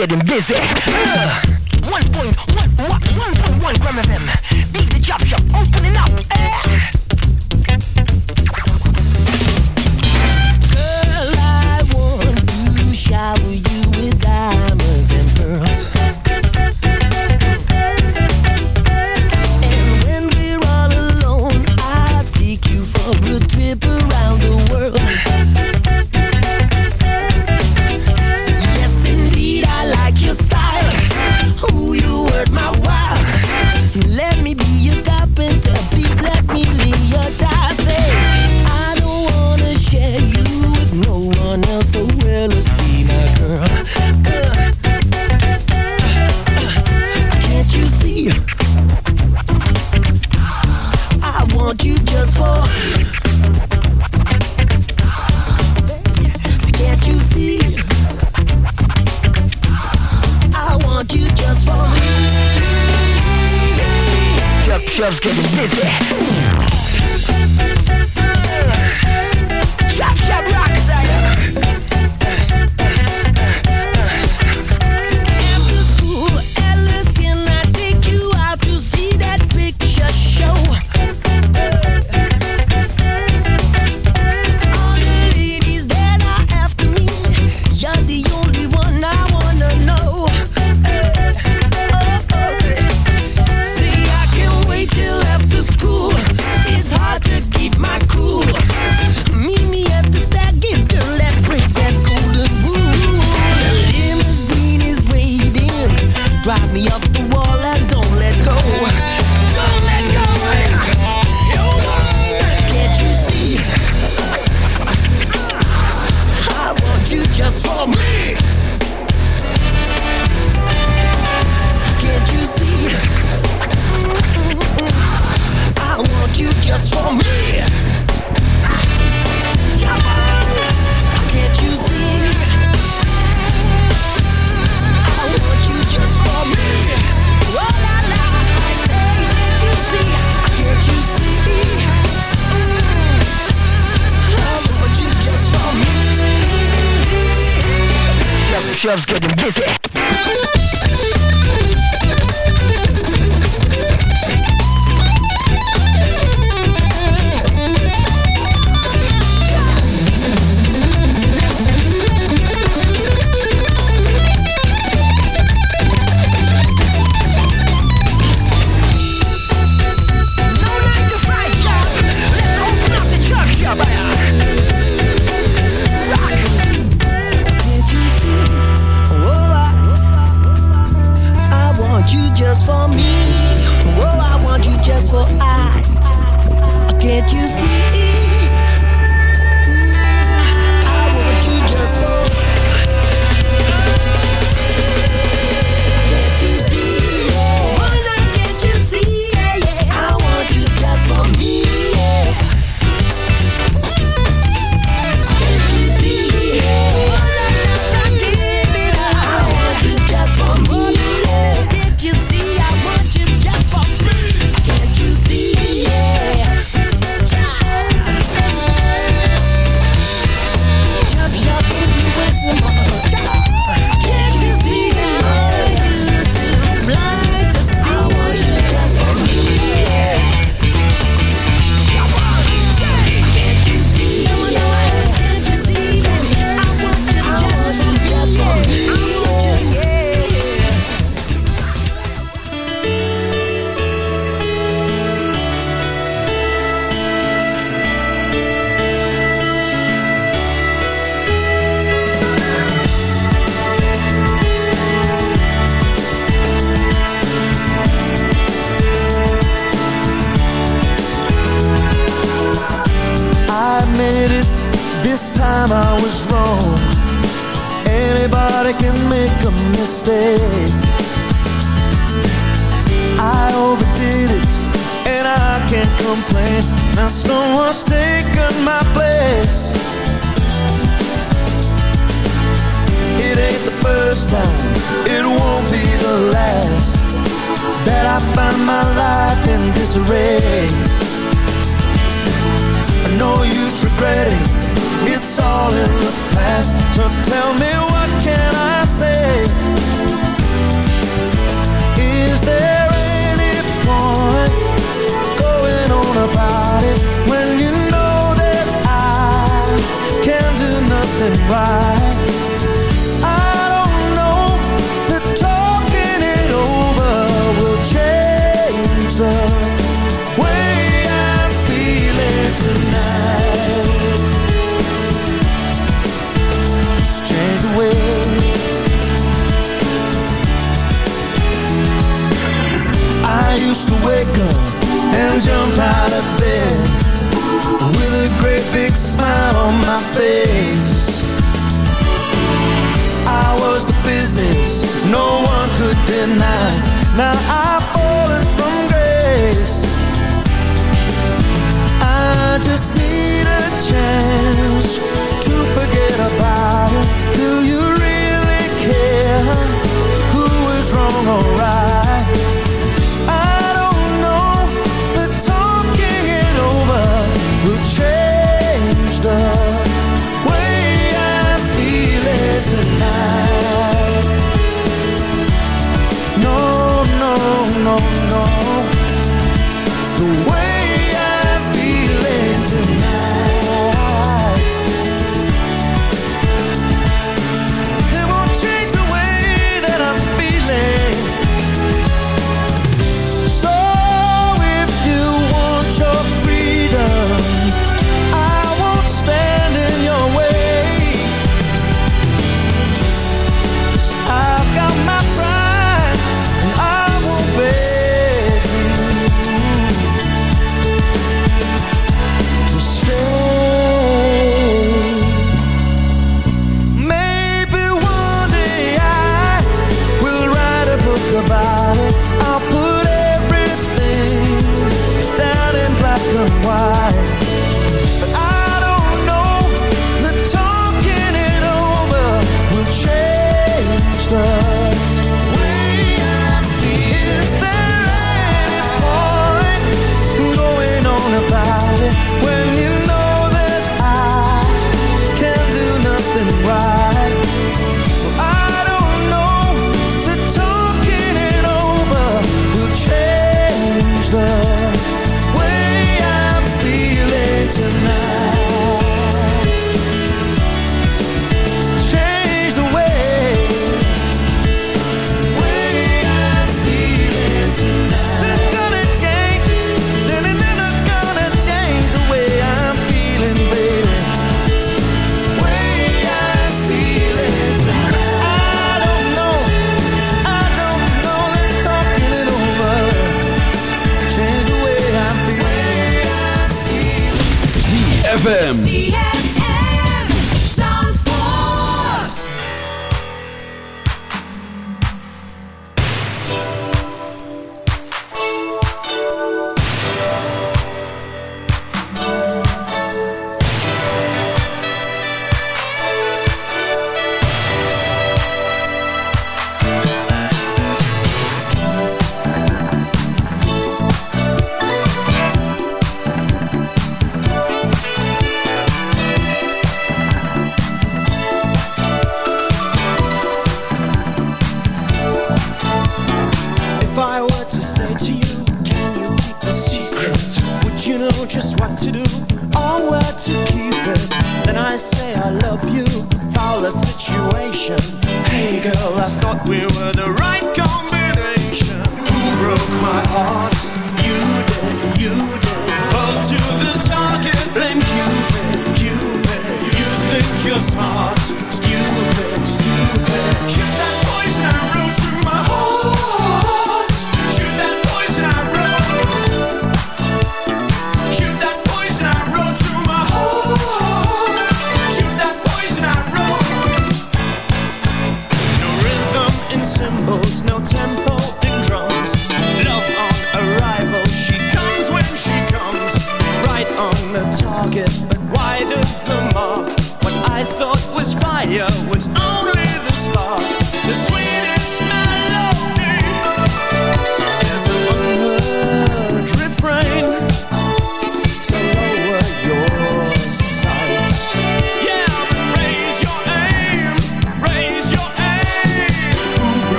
getting busy. Now I've fallen from grace. I just need a chance to forget about it. Do you really care who is wrong or right? to you? Can you keep the secret? Would you know just what to do or where to keep it? Then I say I love you. Foul a situation. Hey girl, I thought we were the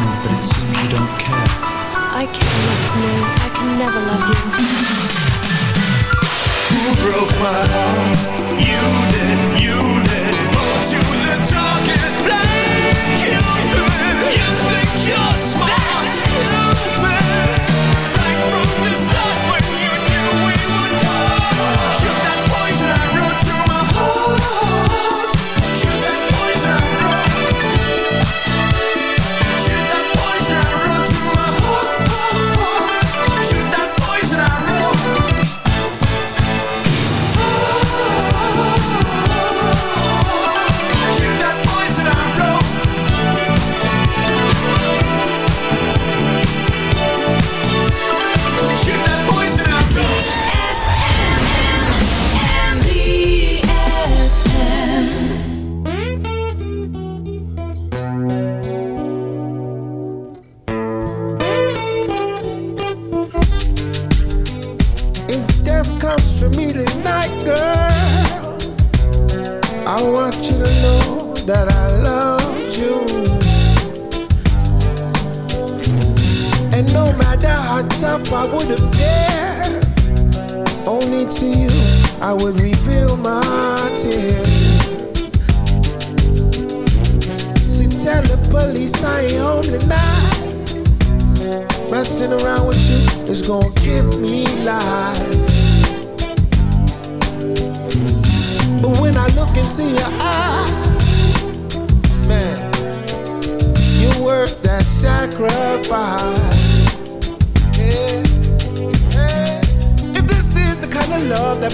me, but it seems you don't care. I care enough to know I can never love you. Who broke my heart? You did, you did. Brought you the target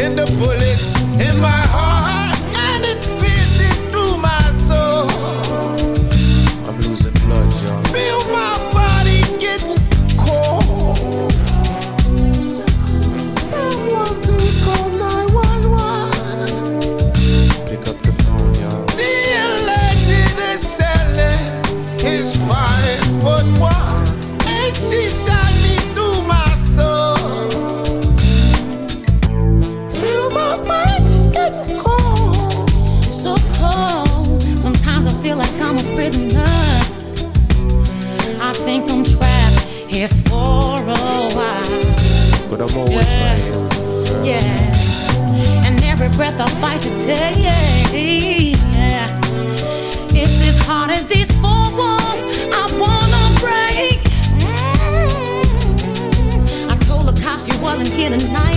In the bullets. Fight to take. It's as hard as these four walls I wanna break. Mm. I told the cops you wasn't here tonight.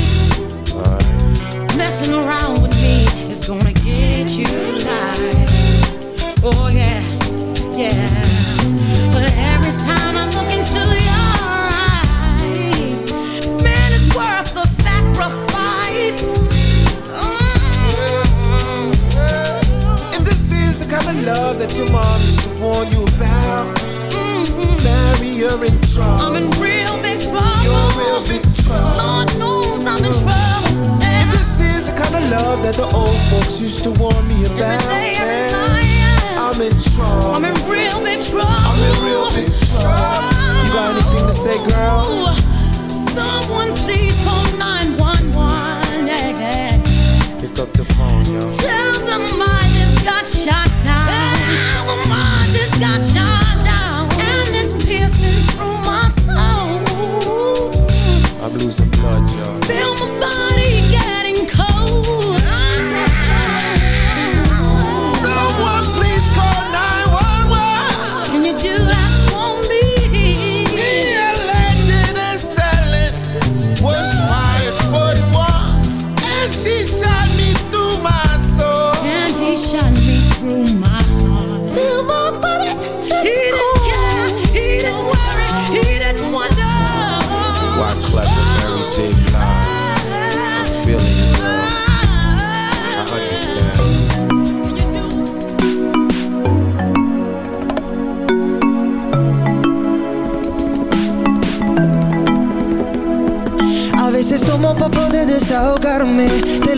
Love that your mom used to warn you about, Mhm. Mary, you're in trouble. I'm in real big trouble. You're in real big trouble. Lord knows I'm in trouble. If this is the kind of love that the old folks used to warn me about, day, every man, night, yeah. I'm in trouble. I'm in real big trouble. I'm in real big trouble. You got anything to say, girl? Someone please call 911. Yeah, yeah. Pick up the phone, yo. Tell them I just got shot down got shot.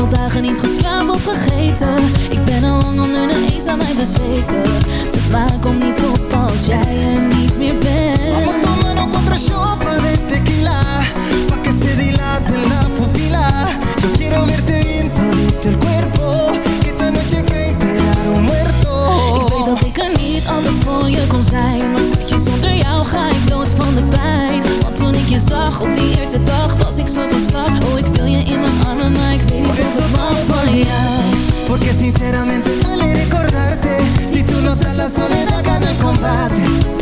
heb dagen niet geslapen of vergeten. Ik ben al lang onder de eens aan mij bezweken. De maan komt niet op als jij er je zag op die eerste dag Was ik zo van Oh, ik wil je in mijn armen Maar ik weet niet eso ik van jou. Porque sinceramente duele recordarte. Si tú no estás la soledad gana el combate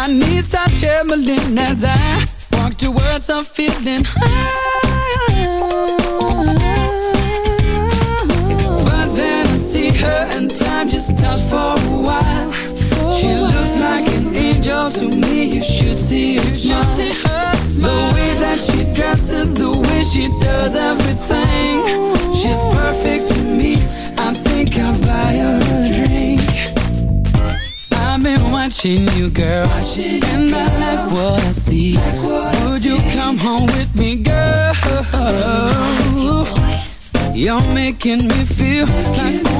My knees start trembling as I walk towards a feeling high. But then I see her and time just stops for a while. She looks like an angel to me. You should see her smile. The way that she dresses, the way she does everything. She's perfect to me. I think I'll buy her a drink. I've been watching you, girl, making me feel like,